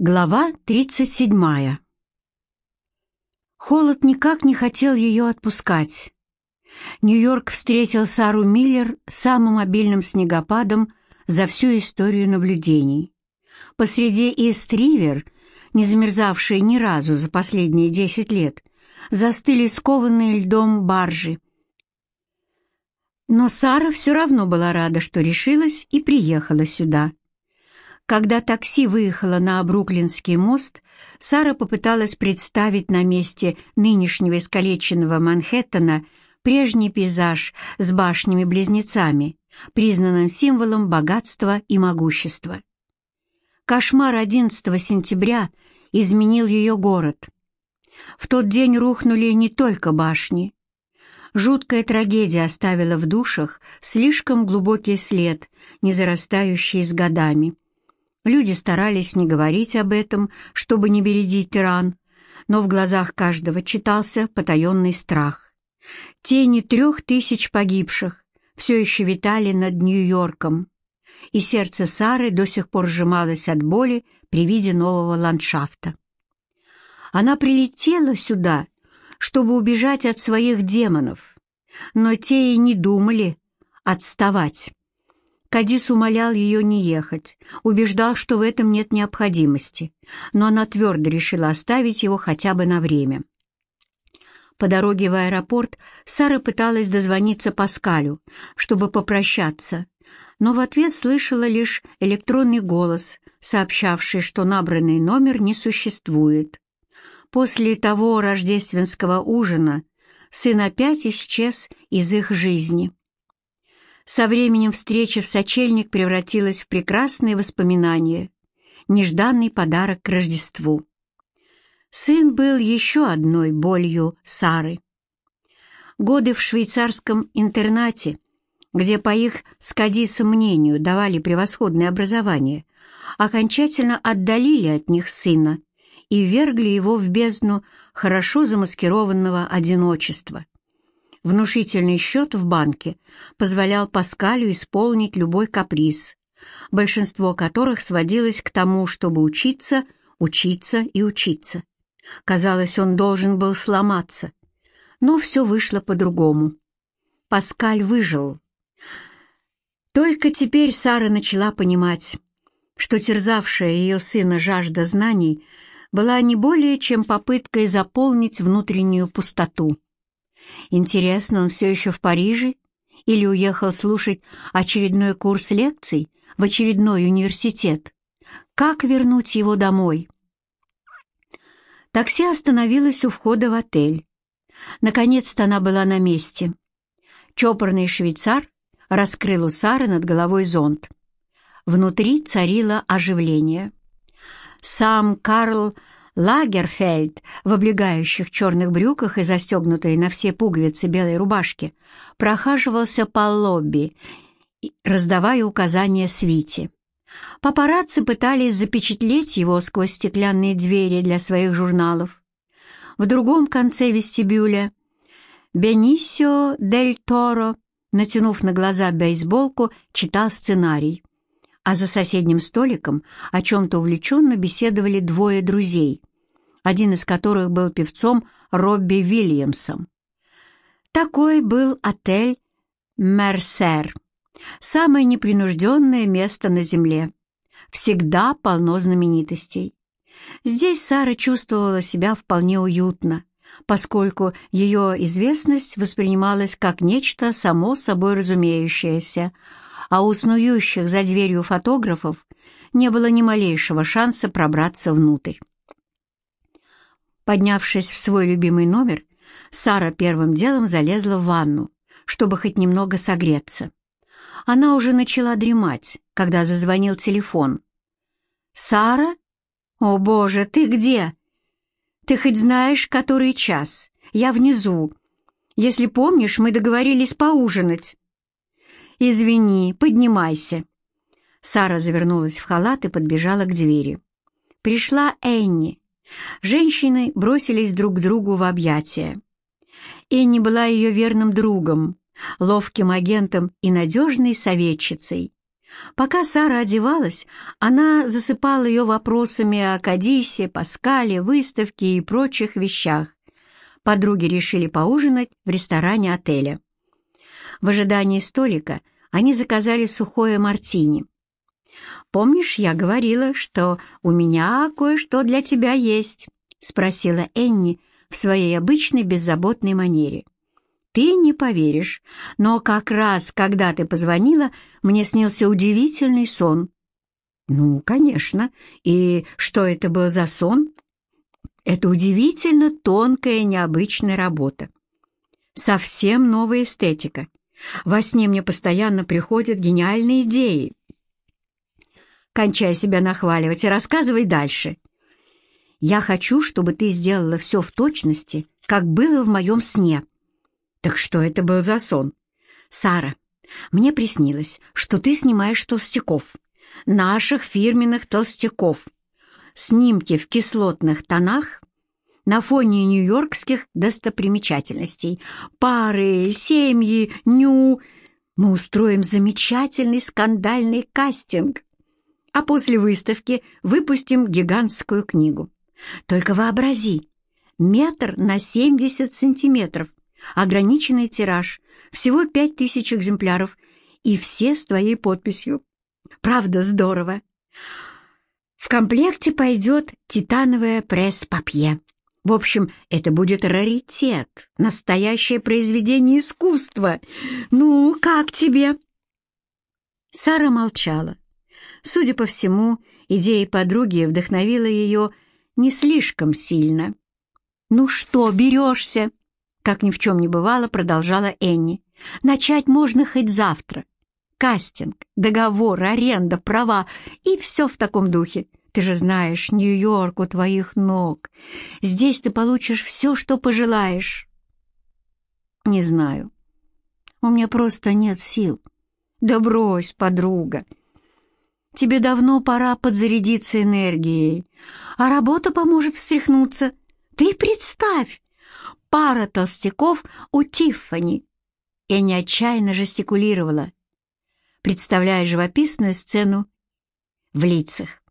Глава 37. Холод никак не хотел ее отпускать. Нью-Йорк встретил Сару Миллер самым обильным снегопадом за всю историю наблюдений. Посреди Ист-Ривер, не замерзавшие ни разу за последние десять лет, застыли скованные льдом баржи. Но Сара все равно была рада, что решилась и приехала сюда. Когда такси выехало на Бруклинский мост, Сара попыталась представить на месте нынешнего искалеченного Манхэттена прежний пейзаж с башнями-близнецами, признанным символом богатства и могущества. Кошмар 11 сентября изменил ее город. В тот день рухнули не только башни. Жуткая трагедия оставила в душах слишком глубокий след, не зарастающий с годами. Люди старались не говорить об этом, чтобы не бередить тиран, но в глазах каждого читался потаенный страх. Тени трех тысяч погибших все еще витали над Нью-Йорком, и сердце Сары до сих пор сжималось от боли при виде нового ландшафта. Она прилетела сюда, чтобы убежать от своих демонов, но те и не думали отставать. Кадис умолял ее не ехать, убеждал, что в этом нет необходимости, но она твердо решила оставить его хотя бы на время. По дороге в аэропорт Сара пыталась дозвониться Паскалю, чтобы попрощаться, но в ответ слышала лишь электронный голос, сообщавший, что набранный номер не существует. После того рождественского ужина сын опять исчез из их жизни. Со временем встреча в сочельник превратилась в прекрасные воспоминания, нежданный подарок к Рождеству. Сын был еще одной болью Сары. Годы в швейцарском интернате, где по их с Кадисом мнению давали превосходное образование, окончательно отдалили от них сына и ввергли его в бездну хорошо замаскированного одиночества. Внушительный счет в банке позволял Паскалю исполнить любой каприз, большинство которых сводилось к тому, чтобы учиться, учиться и учиться. Казалось, он должен был сломаться, но все вышло по-другому. Паскаль выжил. Только теперь Сара начала понимать, что терзавшая ее сына жажда знаний была не более чем попыткой заполнить внутреннюю пустоту. Интересно, он все еще в Париже или уехал слушать очередной курс лекций в очередной университет? Как вернуть его домой? Такси остановилось у входа в отель. Наконец-то она была на месте. Чопорный швейцар раскрыл у Сары над головой зонт. Внутри царило оживление. Сам Карл Лагерфельд в облегающих черных брюках и застегнутой на все пуговицы белой рубашке прохаживался по лобби, раздавая указания свите. Папарацци пытались запечатлеть его сквозь стеклянные двери для своих журналов. В другом конце вестибюля Бенисио дель Торо, натянув на глаза бейсболку, читал сценарий. А за соседним столиком о чем-то увлеченно беседовали двое друзей, один из которых был певцом Робби Вильямсом. Такой был отель «Мерсер», самое непринужденное место на земле. Всегда полно знаменитостей. Здесь Сара чувствовала себя вполне уютно, поскольку ее известность воспринималась как нечто само собой разумеющееся, а у снующих за дверью фотографов не было ни малейшего шанса пробраться внутрь. Поднявшись в свой любимый номер, Сара первым делом залезла в ванну, чтобы хоть немного согреться. Она уже начала дремать, когда зазвонил телефон. «Сара? О, Боже, ты где? Ты хоть знаешь, который час? Я внизу. Если помнишь, мы договорились поужинать». «Извини, поднимайся». Сара завернулась в халат и подбежала к двери. Пришла Энни, Женщины бросились друг к другу в объятия. Энни была ее верным другом, ловким агентом и надежной советчицей. Пока Сара одевалась, она засыпала ее вопросами о Кадисе, Паскале, выставке и прочих вещах. Подруги решили поужинать в ресторане отеля. В ожидании столика они заказали сухое мартини. «Помнишь, я говорила, что у меня кое-что для тебя есть?» — спросила Энни в своей обычной беззаботной манере. «Ты не поверишь, но как раз, когда ты позвонила, мне снился удивительный сон». «Ну, конечно. И что это был за сон?» «Это удивительно тонкая, необычная работа. Совсем новая эстетика. Во сне мне постоянно приходят гениальные идеи. Кончай себя нахваливать и рассказывай дальше. Я хочу, чтобы ты сделала все в точности, как было в моем сне. Так что это был за сон? Сара, мне приснилось, что ты снимаешь толстяков, наших фирменных толстяков. Снимки в кислотных тонах на фоне нью-йоркских достопримечательностей. Пары, семьи, ню. Мы устроим замечательный скандальный кастинг. А после выставки выпустим гигантскую книгу. Только вообрази, метр на 70 сантиметров, ограниченный тираж, всего пять тысяч экземпляров, и все с твоей подписью. Правда, здорово. В комплекте пойдет титановая пресс-папье. В общем, это будет раритет, настоящее произведение искусства. Ну, как тебе?» Сара молчала. Судя по всему, идея подруги вдохновила ее не слишком сильно. «Ну что, берешься?» Как ни в чем не бывало, продолжала Энни. «Начать можно хоть завтра. Кастинг, договор, аренда, права и все в таком духе. Ты же знаешь, Нью-Йорк у твоих ног. Здесь ты получишь все, что пожелаешь. Не знаю. У меня просто нет сил. Да брось, подруга. Тебе давно пора подзарядиться энергией, а работа поможет встряхнуться. Ты представь, пара толстяков у Тиффани. не отчаянно жестикулировала, представляя живописную сцену в лицах.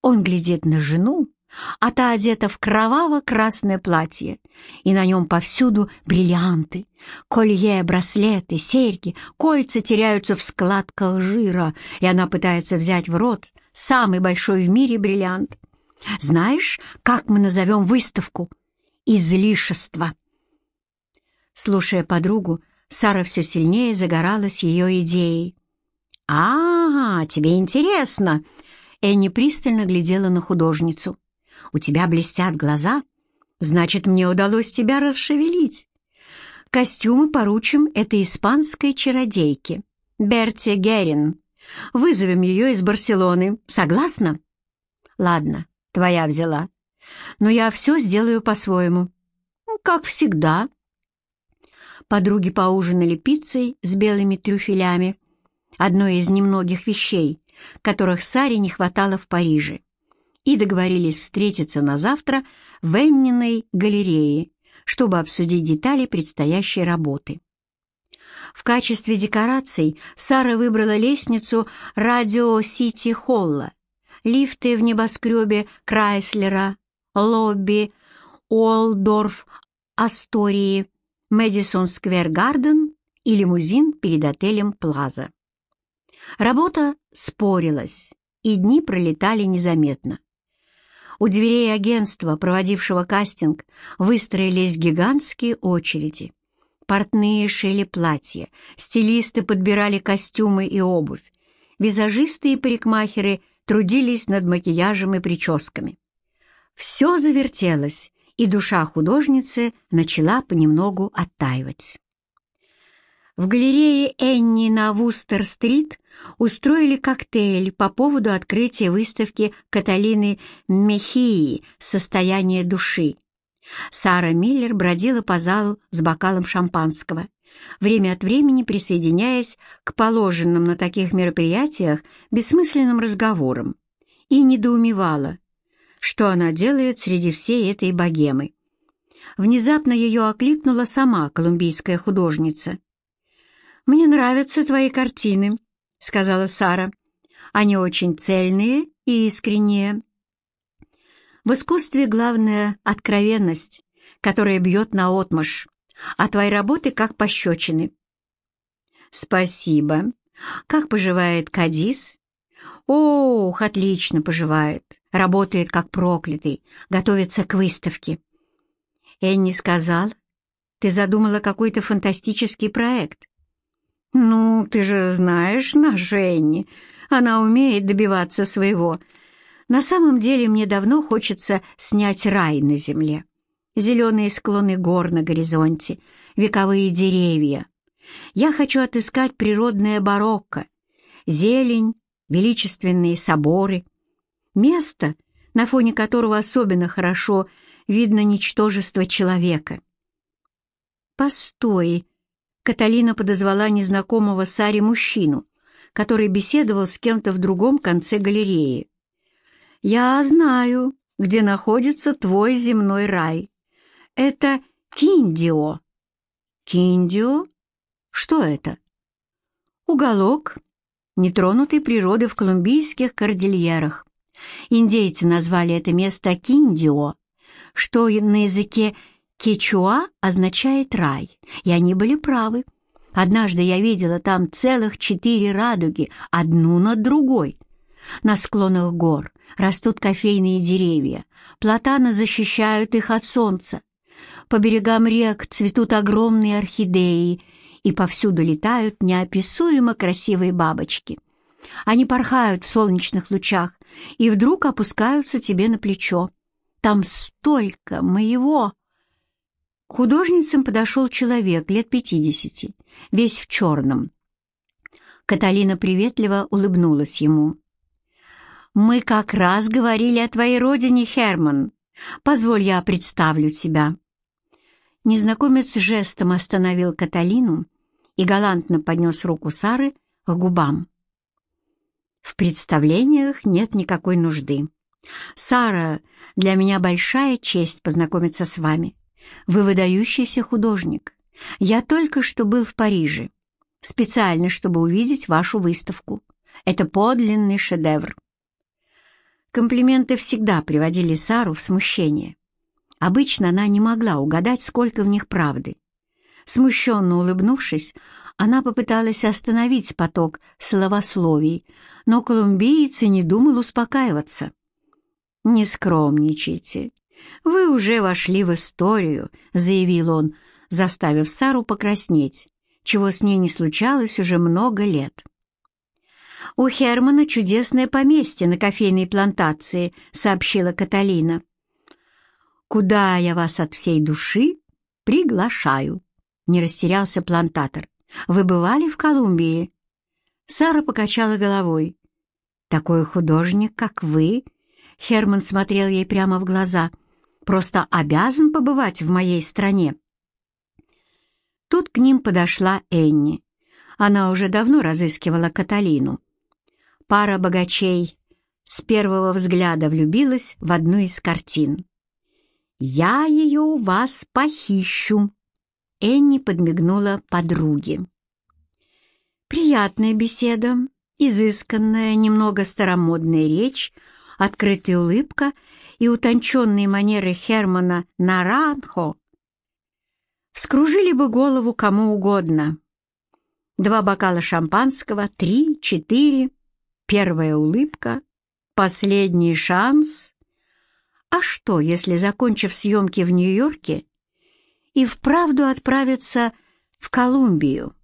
Он глядит на жену, а та одета в кроваво-красное платье, и на нем повсюду бриллианты, колье, браслеты, серьги, кольца теряются в складках жира, и она пытается взять в рот самый большой в мире бриллиант. Знаешь, как мы назовем выставку? Излишество. Слушая подругу, Сара все сильнее загоралась ее идеей. «А, тебе интересно!» Энни пристально глядела на художницу. «У тебя блестят глаза? Значит, мне удалось тебя расшевелить. Костюмы поручим этой испанской чародейке, Берте Герин. Вызовем ее из Барселоны. Согласна?» «Ладно, твоя взяла. Но я все сделаю по-своему. Как всегда». Подруги поужинали пиццей с белыми трюфелями, одной из немногих вещей, которых Саре не хватало в Париже, и договорились встретиться на завтра в Энниной галерее, чтобы обсудить детали предстоящей работы. В качестве декораций Сара выбрала лестницу Радио Сити Холла, лифты в небоскребе Крайслера, лобби Уолдорф Астории, Мэдисон Сквер Гарден и лимузин перед отелем Плаза. Работа спорилась, и дни пролетали незаметно. У дверей агентства, проводившего кастинг, выстроились гигантские очереди. Портные шили платья, стилисты подбирали костюмы и обувь, визажисты и парикмахеры трудились над макияжем и прическами. Все завертелось, и душа художницы начала понемногу оттаивать. В галерее Энни на Вустер-стрит устроили коктейль по поводу открытия выставки Каталины Мехии «Состояние души». Сара Миллер бродила по залу с бокалом шампанского, время от времени присоединяясь к положенным на таких мероприятиях бессмысленным разговорам, и недоумевала, что она делает среди всей этой богемы. Внезапно ее окликнула сама колумбийская художница. «Мне нравятся твои картины», — сказала Сара. Они очень цельные и искренние. В искусстве главное — откровенность, которая бьет на отмашь, а твои работы как пощечины. Спасибо. Как поживает Кадис? Ох, отлично поживает. Работает как проклятый, готовится к выставке. Энни сказал, ты задумала какой-то фантастический проект. Ну, ты же знаешь нашу Энни. Она умеет добиваться своего. На самом деле мне давно хочется снять рай на земле. Зеленые склоны гор на горизонте, вековые деревья. Я хочу отыскать природное барокко, зелень, величественные соборы, место, на фоне которого особенно хорошо видно ничтожество человека. «Постой!» — Каталина подозвала незнакомого Саре мужчину, который беседовал с кем-то в другом конце галереи. «Я знаю, где находится твой земной рай. Это Киндио». «Киндио? Что это?» «Уголок нетронутой природы в колумбийских кордильерах. Индейцы назвали это место Киндио, что на языке кечуа означает рай, и они были правы. Однажды я видела там целых четыре радуги, одну над другой. На склонах гор растут кофейные деревья, платаны защищают их от солнца. По берегам рек цветут огромные орхидеи, и повсюду летают неописуемо красивые бабочки. Они порхают в солнечных лучах и вдруг опускаются тебе на плечо. Там столько моего! К художницам подошел человек лет пятидесяти, весь в черном. Каталина приветливо улыбнулась ему. «Мы как раз говорили о твоей родине, Херман. Позволь, я представлю тебя». Незнакомец жестом остановил Каталину и галантно поднес руку Сары к губам. «В представлениях нет никакой нужды. Сара, для меня большая честь познакомиться с вами. Вы выдающийся художник. Я только что был в Париже, специально, чтобы увидеть вашу выставку. Это подлинный шедевр». Комплименты всегда приводили Сару в смущение. Обычно она не могла угадать, сколько в них правды. Смущенно улыбнувшись, она попыталась остановить поток словословий, но колумбиец не думал успокаиваться. «Не скромничайте. Вы уже вошли в историю», — заявил он, заставив Сару покраснеть, чего с ней не случалось уже много лет. «У Хермана чудесное поместье на кофейной плантации», — сообщила Каталина. «Куда я вас от всей души приглашаю», — не растерялся плантатор. «Вы бывали в Колумбии?» Сара покачала головой. «Такой художник, как вы...» Херман смотрел ей прямо в глаза. «Просто обязан побывать в моей стране». Тут к ним подошла Энни. Она уже давно разыскивала Каталину. Пара богачей с первого взгляда влюбилась в одну из картин. «Я ее у вас похищу», Энни подмигнула подруге. Приятная беседа, изысканная, немного старомодная речь, открытая улыбка и утонченные манеры Хермана Наранхо вскружили бы голову кому угодно. Два бокала шампанского, три, четыре, первая улыбка, последний шанс. А что, если, закончив съемки в Нью-Йорке, и вправду отправиться в Колумбию.